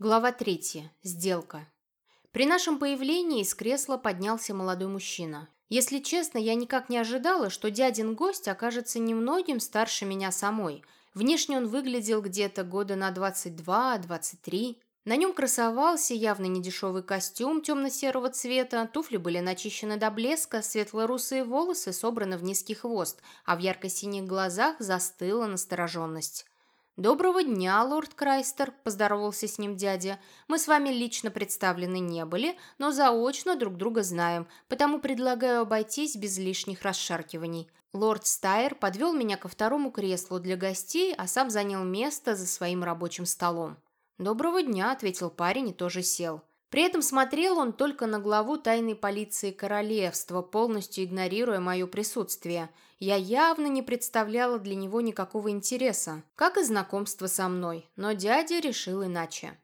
Глава третья. Сделка. При нашем появлении из кресла поднялся молодой мужчина. Если честно, я никак не ожидала, что дядин гость окажется немногим старше меня самой. Внешне он выглядел где-то года на 22-23. На нем красовался явно недешевый костюм темно-серого цвета, туфли были начищены до блеска, светло-русые волосы собраны в низкий хвост, а в ярко-синих глазах застыла настороженность. «Доброго дня, лорд Крайстер», – поздоровался с ним дядя. «Мы с вами лично представлены не были, но заочно друг друга знаем, потому предлагаю обойтись без лишних расшаркиваний». Лорд Стайер подвел меня ко второму креслу для гостей, а сам занял место за своим рабочим столом. «Доброго дня», – ответил парень и тоже сел. При этом смотрел он только на главу тайной полиции королевства, полностью игнорируя мое присутствие. Я явно не представляла для него никакого интереса, как и знакомство со мной, но дядя решил иначе.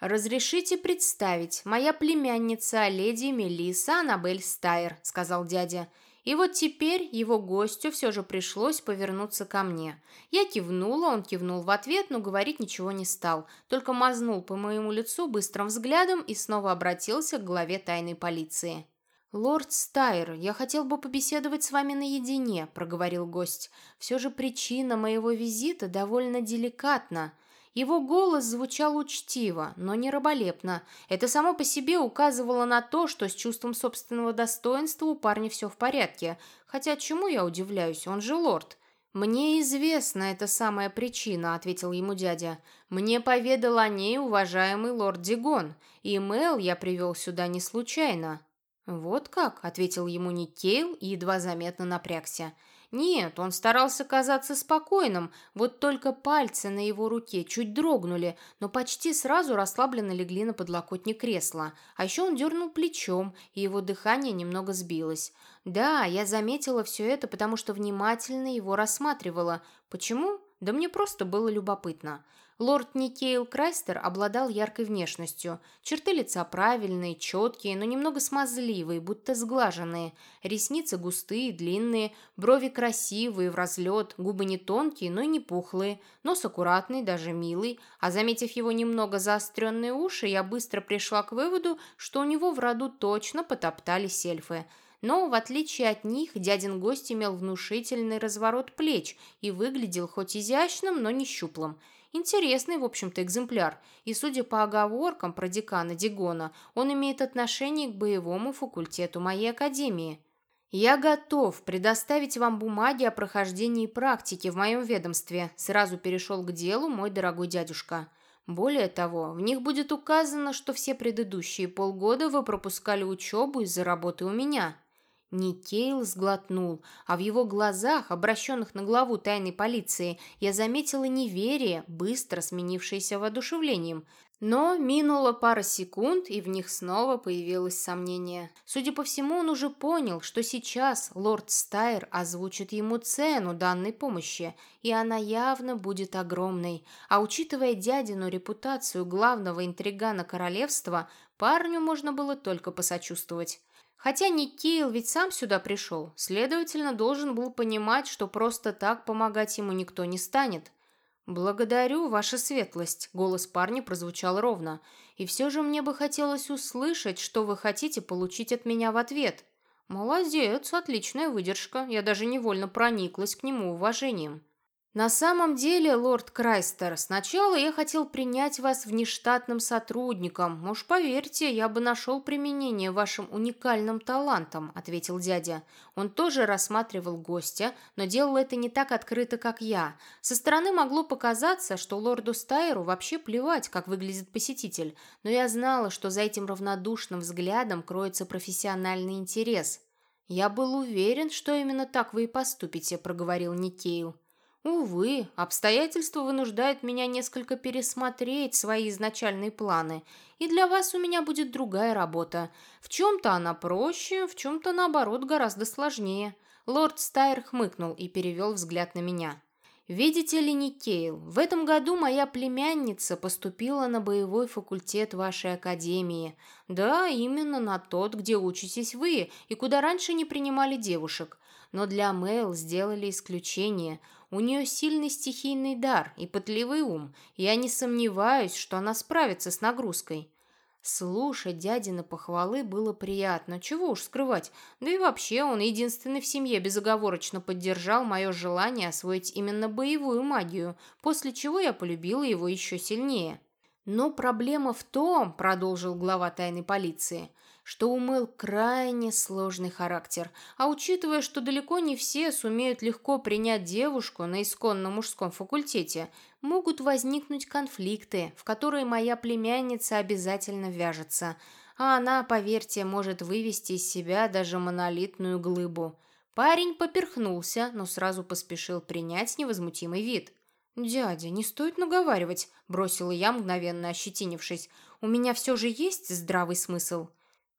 «Разрешите представить, моя племянница, леди Мелисса Аннабель Стайер», — сказал дядя. И вот теперь его гостю все же пришлось повернуться ко мне. Я кивнула, он кивнул в ответ, но говорить ничего не стал, только мазнул по моему лицу быстрым взглядом и снова обратился к главе тайной полиции. «Лорд Стайр, я хотел бы побеседовать с вами наедине», — проговорил гость. «Все же причина моего визита довольно деликатна. Его голос звучал учтиво, но не раболепно. Это само по себе указывало на то, что с чувством собственного достоинства у парня все в порядке. Хотя чему я удивляюсь, он же лорд. «Мне известна эта самая причина», — ответил ему дядя. «Мне поведал о ней уважаемый лорд Дигон, и Мэл я привел сюда не случайно». «Вот как», — ответил ему Никейл и едва заметно напрягся. Нет, он старался казаться спокойным, вот только пальцы на его руке чуть дрогнули, но почти сразу расслабленно легли на подлокотник кресла. А еще он дернул плечом, и его дыхание немного сбилось. Да, я заметила все это, потому что внимательно его рассматривала. Почему? Да мне просто было любопытно. Лорд Никейл Крайстер обладал яркой внешностью. Черты лица правильные, четкие, но немного смазливые, будто сглаженные. Ресницы густые, длинные, брови красивые, в разлет, губы не тонкие, но и не пухлые, нос аккуратный, даже милый. А заметив его немного заостренные уши, я быстро пришла к выводу, что у него в роду точно потоптались эльфы. Но, в отличие от них, дядин гость имел внушительный разворот плеч и выглядел хоть изящным, но не щуплым. Интересный, в общем-то, экземпляр, и, судя по оговоркам про декана Дигона, он имеет отношение к боевому факультету моей академии. «Я готов предоставить вам бумаги о прохождении практики в моем ведомстве», сразу перешел к делу мой дорогой дядюшка. Более того, в них будет указано, что все предыдущие полгода вы пропускали учебу из-за работы у меня. Никейл сглотнул, а в его глазах, обращенных на главу тайной полиции, я заметила неверие, быстро сменившееся воодушевлением. Но минула пара секунд, и в них снова появилось сомнение. Судя по всему, он уже понял, что сейчас лорд Стайр озвучит ему цену данной помощи, и она явно будет огромной. А учитывая дядину репутацию главного интригана королевства, парню можно было только посочувствовать. Хотя Никейл ведь сам сюда пришел, следовательно, должен был понимать, что просто так помогать ему никто не станет. «Благодарю, ваша светлость», — голос парня прозвучал ровно. «И все же мне бы хотелось услышать, что вы хотите получить от меня в ответ». «Молодец, отличная выдержка. Я даже невольно прониклась к нему уважением». «На самом деле, лорд Крайстер, сначала я хотел принять вас внештатным сотрудником. Уж поверьте, я бы нашел применение вашим уникальным талантам», — ответил дядя. Он тоже рассматривал гостя, но делал это не так открыто, как я. Со стороны могло показаться, что лорду Стайеру вообще плевать, как выглядит посетитель, но я знала, что за этим равнодушным взглядом кроется профессиональный интерес. «Я был уверен, что именно так вы и поступите», — проговорил Никейл. Увы, обстоятельства вынуждают меня несколько пересмотреть свои изначальные планы, и для вас у меня будет другая работа. В чем-то она проще, в чем-то, наоборот, гораздо сложнее». Лорд Стайр хмыкнул и перевел взгляд на меня. «Видите ли, Никейл, в этом году моя племянница поступила на боевой факультет вашей академии. Да, именно на тот, где учитесь вы, и куда раньше не принимали девушек. Но для Мэл сделали исключение. У нее сильный стихийный дар и пытливый ум. Я не сомневаюсь, что она справится с нагрузкой. Слушать дядины похвалы было приятно, чего уж скрывать. Да и вообще он единственный в семье безоговорочно поддержал мое желание освоить именно боевую магию, после чего я полюбила его еще сильнее. Но проблема в том, продолжил глава тайной полиции, что у Мэл крайне сложный характер, а учитывая, что далеко не все сумеют легко принять девушку на исконно мужском факультете, могут возникнуть конфликты, в которые моя племянница обязательно вяжется, а она, поверьте, может вывести из себя даже монолитную глыбу. Парень поперхнулся, но сразу поспешил принять невозмутимый вид. «Дядя, не стоит наговаривать», – бросила я, мгновенно ощетинившись. «У меня все же есть здравый смысл».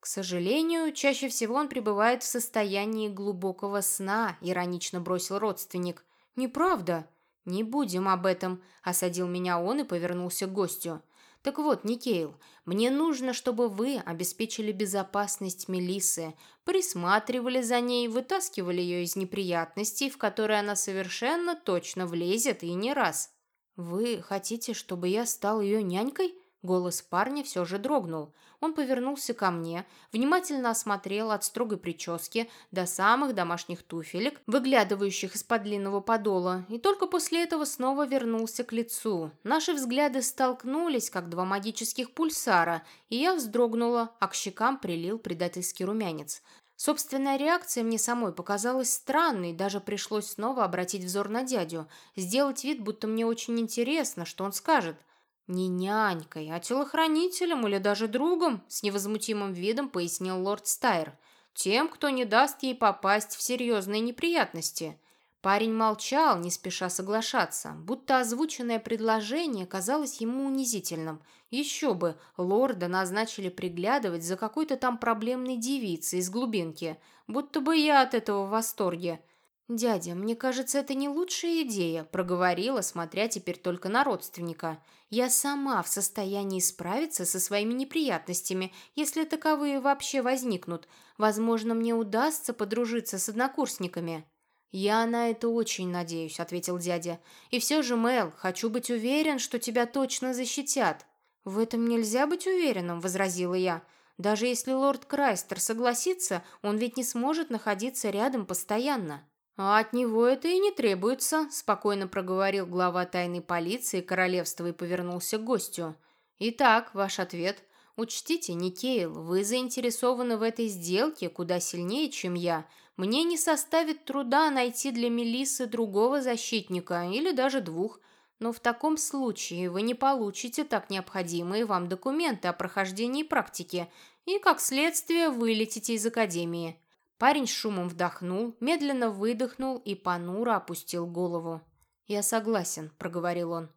К сожалению, чаще всего он пребывает в состоянии глубокого сна, иронично бросил родственник. Неправда. Не будем об этом, осадил меня он и повернулся к гостю. Так вот, Никейл, мне нужно, чтобы вы обеспечили безопасность Мелисы, присматривали за ней, вытаскивали ее из неприятностей, в которые она совершенно точно влезет и не раз. Вы хотите, чтобы я стал ее нянькой? Голос парня все же дрогнул. Он повернулся ко мне, внимательно осмотрел от строгой прически до самых домашних туфелек, выглядывающих из-под длинного подола, и только после этого снова вернулся к лицу. Наши взгляды столкнулись, как два магических пульсара, и я вздрогнула, а к щекам прилил предательский румянец. Собственная реакция мне самой показалась странной, даже пришлось снова обратить взор на дядю, сделать вид, будто мне очень интересно, что он скажет – «Не нянькой, а телохранителем или даже другом», с невозмутимым видом пояснил лорд Стайр. «Тем, кто не даст ей попасть в серьезные неприятности». Парень молчал, не спеша соглашаться, будто озвученное предложение казалось ему унизительным. Еще бы, лорда назначили приглядывать за какой-то там проблемной девицей из глубинки, будто бы я от этого в восторге. «Дядя, мне кажется, это не лучшая идея», – проговорила, смотря теперь только на родственника. «Я сама в состоянии справиться со своими неприятностями, если таковые вообще возникнут. Возможно, мне удастся подружиться с однокурсниками». «Я на это очень надеюсь», – ответил дядя. «И все же, Мэл, хочу быть уверен, что тебя точно защитят». «В этом нельзя быть уверенным», – возразила я. «Даже если лорд Крайстер согласится, он ведь не сможет находиться рядом постоянно». «А от него это и не требуется», – спокойно проговорил глава тайной полиции королевства и повернулся к гостю. «Итак, ваш ответ. Учтите, Никейл, вы заинтересованы в этой сделке куда сильнее, чем я. Мне не составит труда найти для Мелисы другого защитника или даже двух. Но в таком случае вы не получите так необходимые вам документы о прохождении практики и, как следствие, вылетите из академии». Парень шумом вдохнул, медленно выдохнул и понуро опустил голову. «Я согласен», — проговорил он.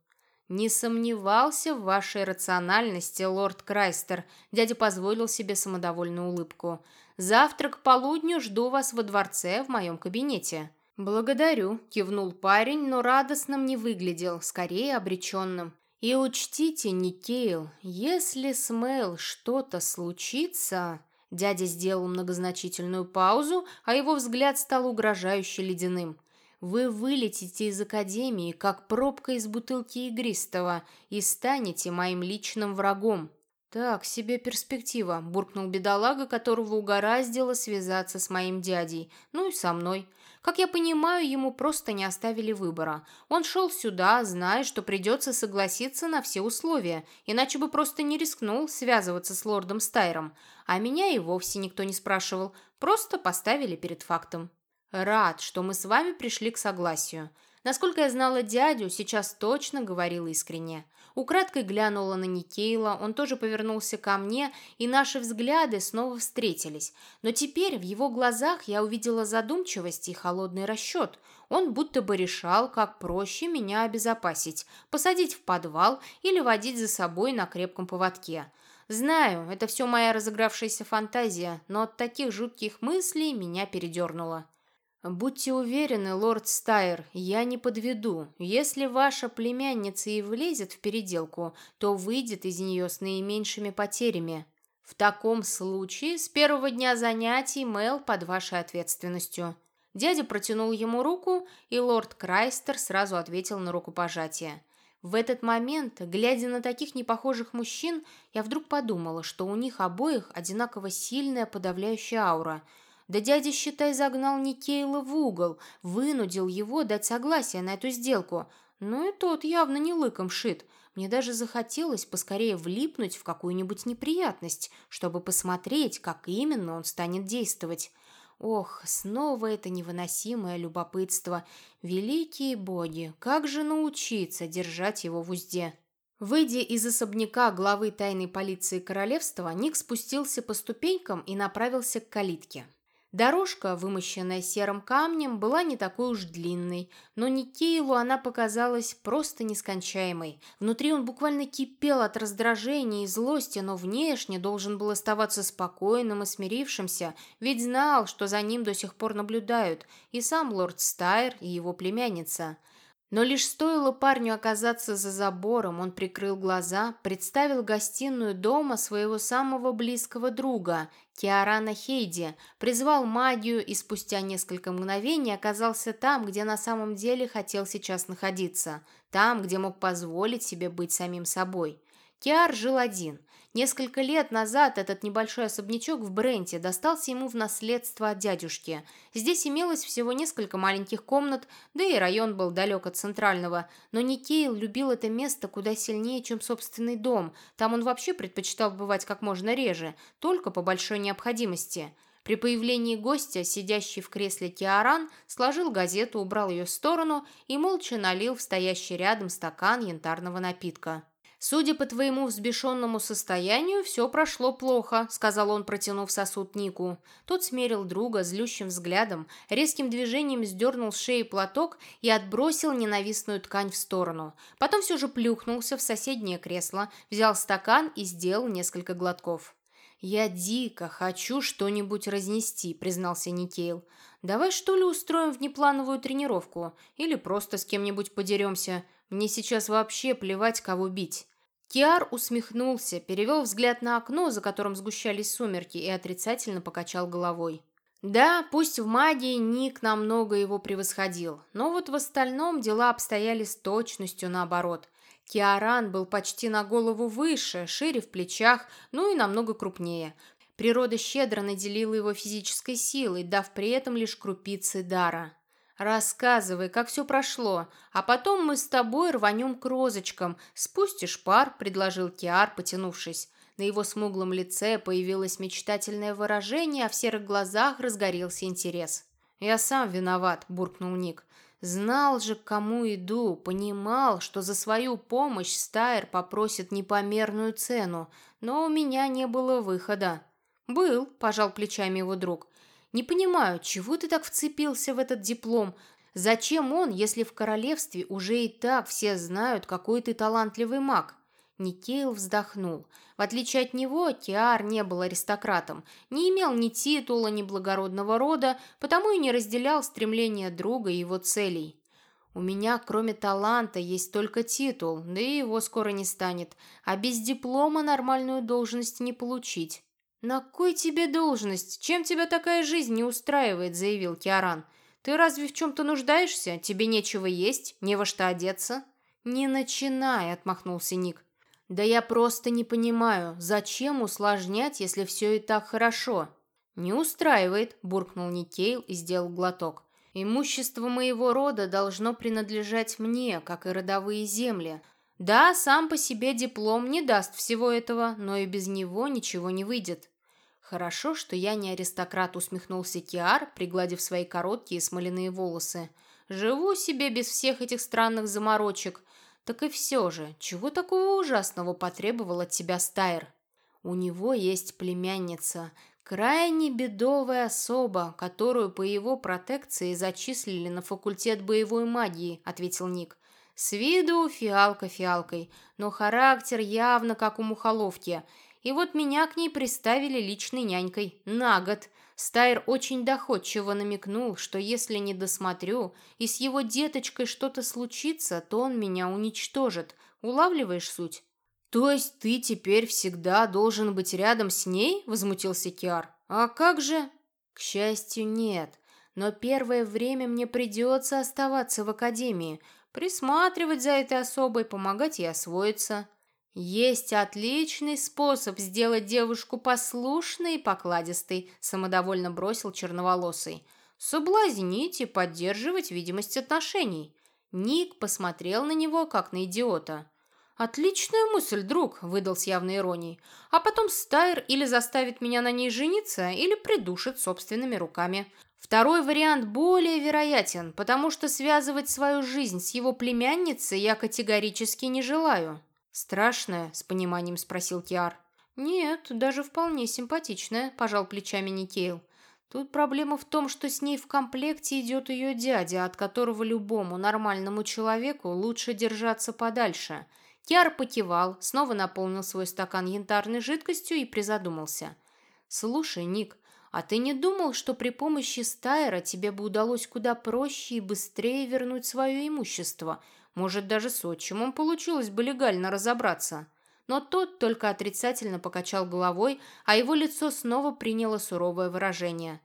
«Не сомневался в вашей рациональности, лорд Крайстер», — дядя позволил себе самодовольную улыбку. «Завтра к полудню жду вас во дворце в моем кабинете». «Благодарю», — кивнул парень, но радостным не выглядел, скорее обреченным. «И учтите, Никейл, если с Мэл что-то случится...» Дядя сделал многозначительную паузу, а его взгляд стал угрожающе ледяным. «Вы вылетите из академии, как пробка из бутылки игристого, и станете моим личным врагом». «Так себе перспектива», – буркнул бедолага, которого угораздило связаться с моим дядей, ну и со мной. Как я понимаю, ему просто не оставили выбора. Он шел сюда, зная, что придется согласиться на все условия, иначе бы просто не рискнул связываться с лордом Стайром. А меня и вовсе никто не спрашивал, просто поставили перед фактом. Рад, что мы с вами пришли к согласию. Насколько я знала дядю, сейчас точно говорил искренне. Украдкой глянула на Никейла, он тоже повернулся ко мне, и наши взгляды снова встретились. Но теперь в его глазах я увидела задумчивость и холодный расчет. Он будто бы решал, как проще меня обезопасить, посадить в подвал или водить за собой на крепком поводке. Знаю, это все моя разыгравшаяся фантазия, но от таких жутких мыслей меня передернуло. «Будьте уверены, лорд Стайр, я не подведу. Если ваша племянница и влезет в переделку, то выйдет из нее с наименьшими потерями. В таком случае с первого дня занятий Мэл под вашей ответственностью». Дядя протянул ему руку, и лорд Крайстер сразу ответил на рукопожатие. В этот момент, глядя на таких непохожих мужчин, я вдруг подумала, что у них обоих одинаково сильная подавляющая аура. Да дядя, считай, загнал Никейла в угол, вынудил его дать согласие на эту сделку. Но и тот явно не лыком шит. Мне даже захотелось поскорее влипнуть в какую-нибудь неприятность, чтобы посмотреть, как именно он станет действовать. Ох, снова это невыносимое любопытство. Великие боги, как же научиться держать его в узде? Выйдя из особняка главы тайной полиции королевства, Ник спустился по ступенькам и направился к калитке. Дорожка, вымощенная серым камнем, была не такой уж длинной, но Никейлу она показалась просто нескончаемой. Внутри он буквально кипел от раздражения и злости, но внешне должен был оставаться спокойным и смирившимся, ведь знал, что за ним до сих пор наблюдают, и сам лорд Стайр, и его племянница – но лишь стоило парню оказаться за забором, он прикрыл глаза, представил гостиную дома своего самого близкого друга, Киарана Хейди, призвал магию и спустя несколько мгновений оказался там, где на самом деле хотел сейчас находиться, там, где мог позволить себе быть самим собой. Киар жил один – Несколько лет назад этот небольшой особнячок в Бренте достался ему в наследство от дядюшки. Здесь имелось всего несколько маленьких комнат, да и район был далек от центрального. Но Никейл любил это место куда сильнее, чем собственный дом. Там он вообще предпочитал бывать как можно реже, только по большой необходимости. При появлении гостя, сидящий в кресле Киаран, сложил газету, убрал ее в сторону и молча налил в стоящий рядом стакан янтарного напитка. «Судя по твоему взбешенному состоянию, все прошло плохо», — сказал он, протянув сосуд Нику. Тот смерил друга злющим взглядом, резким движением сдернул с шеи платок и отбросил ненавистную ткань в сторону. Потом все же плюхнулся в соседнее кресло, взял стакан и сделал несколько глотков. «Я дико хочу что-нибудь разнести», — признался Никейл. «Давай что ли устроим внеплановую тренировку? Или просто с кем-нибудь подеремся? Мне сейчас вообще плевать, кого бить». Киар усмехнулся, перевел взгляд на окно, за которым сгущались сумерки, и отрицательно покачал головой. Да, пусть в магии Ник намного его превосходил, но вот в остальном дела обстояли с точностью наоборот. Киаран был почти на голову выше, шире в плечах, ну и намного крупнее. Природа щедро наделила его физической силой, дав при этом лишь крупицы дара. «Рассказывай, как все прошло, а потом мы с тобой рванем к розочкам. Спустишь пар», — предложил Киар, потянувшись. На его смуглом лице появилось мечтательное выражение, а в серых глазах разгорелся интерес. «Я сам виноват», — буркнул Ник. «Знал же, к кому иду, понимал, что за свою помощь Стайр попросит непомерную цену, но у меня не было выхода». «Был», — пожал плечами его друг. Не понимаю, чего ты так вцепился в этот диплом? Зачем он, если в королевстве уже и так все знают, какой ты талантливый маг?» Никейл вздохнул. В отличие от него, Киар не был аристократом, не имел ни титула, ни благородного рода, потому и не разделял стремления друга и его целей. «У меня, кроме таланта, есть только титул, да и его скоро не станет, а без диплома нормальную должность не получить». «На кой тебе должность? Чем тебя такая жизнь не устраивает?» – заявил Киаран. «Ты разве в чем-то нуждаешься? Тебе нечего есть, не во что одеться?» «Не начинай», – отмахнулся Ник. «Да я просто не понимаю, зачем усложнять, если все и так хорошо?» «Не устраивает», – буркнул Никейл и сделал глоток. «Имущество моего рода должно принадлежать мне, как и родовые земли. Да, сам по себе диплом не даст всего этого, но и без него ничего не выйдет. «Хорошо, что я не аристократ», — усмехнулся Киар, пригладив свои короткие смоляные волосы. «Живу себе без всех этих странных заморочек. Так и все же, чего такого ужасного потребовал от тебя Стайр? У него есть племянница, крайне бедовая особа, которую по его протекции зачислили на факультет боевой магии», — ответил Ник. «С виду фиалка фиалкой, но характер явно как у мухоловки». И вот меня к ней приставили личной нянькой на год. Стайр очень доходчиво намекнул, что если не досмотрю и с его деточкой что-то случится, то он меня уничтожит. Улавливаешь суть? «То есть ты теперь всегда должен быть рядом с ней?» – возмутился Киар. «А как же?» «К счастью, нет. но первое время мне придется оставаться в академии, присматривать за этой особой, помогать ей освоиться. Есть отличный способ сделать девушку послушной и покладистой, самодовольно бросил черноволосый. Соблазнить и поддерживать видимость отношений. Ник посмотрел на него, как на идиота. «Отличная мысль, друг», — выдал с явной иронией. «А потом Стайр или заставит меня на ней жениться, или придушит собственными руками. Второй вариант более вероятен, потому что связывать свою жизнь с его племянницей я категорически не желаю». «Страшная?» — с пониманием спросил Киар. «Нет, даже вполне симпатичная», — пожал плечами Никейл. Тут проблема в том, что с ней в комплекте идет ее дядя, от которого любому нормальному человеку лучше держаться подальше — Киар покивал, снова наполнил свой стакан янтарной жидкостью и призадумался. «Слушай, Ник, а ты не думал, что при помощи Стайра тебе бы удалось куда проще и быстрее вернуть свое имущество? Может, даже с отчимом получилось бы легально разобраться?» Но тот только отрицательно покачал головой, а его лицо снова приняло суровое выражение.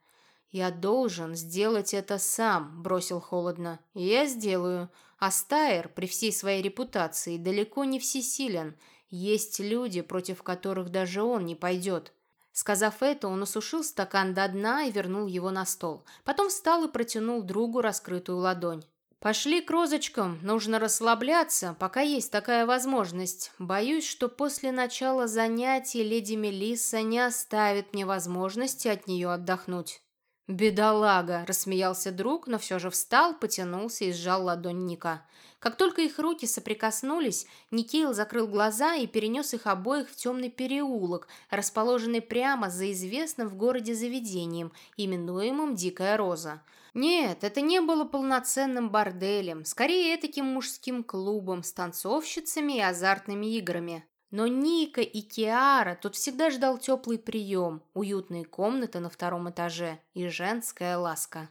«Я должен сделать это сам», — бросил холодно. «И я сделаю. А Стайер, при всей своей репутации, далеко не всесилен. Есть люди, против которых даже он не пойдет». Сказав это, он осушил стакан до дна и вернул его на стол. Потом встал и протянул другу раскрытую ладонь. «Пошли к розочкам, нужно расслабляться, пока есть такая возможность. Боюсь, что после начала занятий леди Мелисса не оставит мне возможности от нее отдохнуть». «Бедолага!» – рассмеялся друг, но все же встал, потянулся и сжал ладонь Ника. Как только их руки соприкоснулись, Никейл закрыл глаза и перенес их обоих в темный переулок, расположенный прямо за известным в городе заведением, именуемым «Дикая роза». Нет, это не было полноценным борделем, скорее таким мужским клубом с танцовщицами и азартными играми. Но Ника и Киара тут всегда ждал теплый прием, уютные комнаты на втором этаже и женская ласка.